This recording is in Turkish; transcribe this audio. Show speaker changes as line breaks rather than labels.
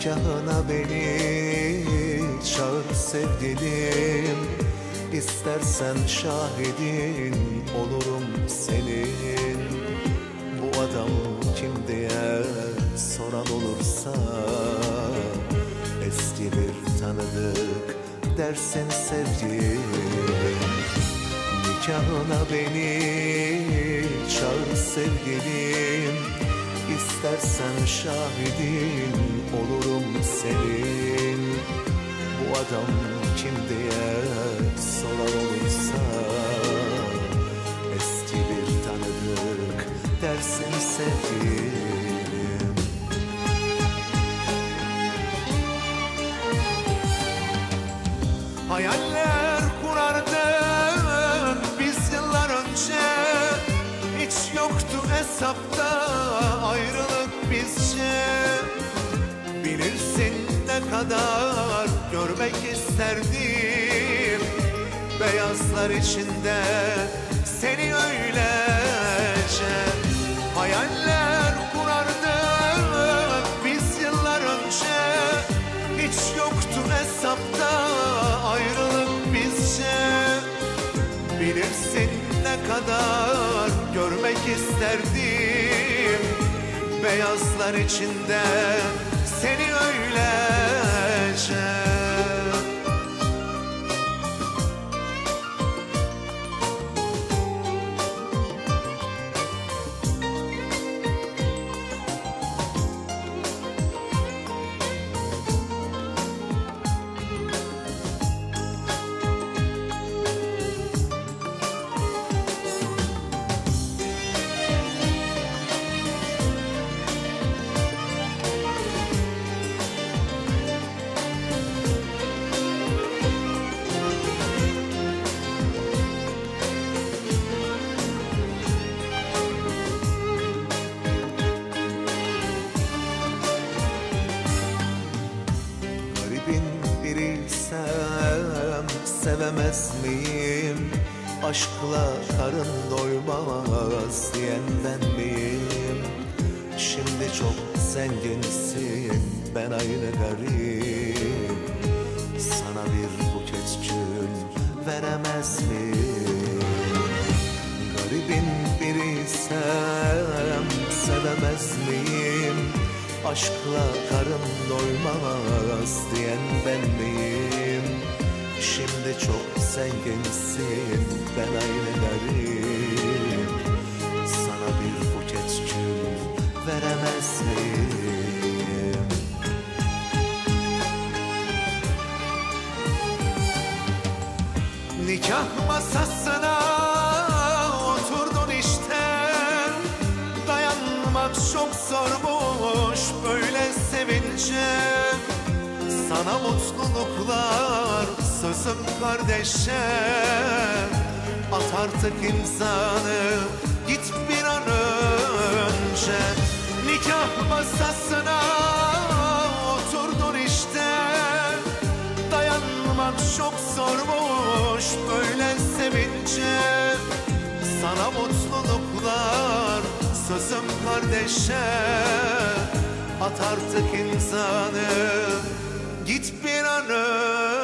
Nikahına beni çağır sevgilim. İstersen şahidin olurum senin. Bu adam kim diye soran olursa Eski bir tanıdık dersen sevgilim. Nikahına beni çağır sevgilim İstersen şahidin olurum senin. Bu adam kim diye soran olursa Eski bir tanıdık dersin sevgilim. Hayaller hesapta ayrılık bizce. Bilirsin ne kadar görmek isterdim. Beyazlar içinde seni öylece. Hayaller kurardık biz yıllar önce. Hiç yoktu hesapta ayrılık bizce. Bilirsin ne kadar isterdim. Beyazlar içinde seni öylece Biriysem sevemez miyim? Aşkla karın doymaz diyen miyim? Şimdi çok zenginsin ben aynı garip Sana bir buket gül veremez miyim? Aşkla karın doymaz diyen ben miyim? Şimdi çok zenginsin ben garip Sana bir buket gül veremez miyim? Nikah masasına Dayanmak çok zormuş böyle sevince Sana mutluluklar sözüm kardeşe. At artık imzanı git bir an önce. Nikah masasına oturdun işte. Dayanmak çok zormuş böyle sevince Sana mutluluklar sözüm kardeşe At artık imzanı git bir an önce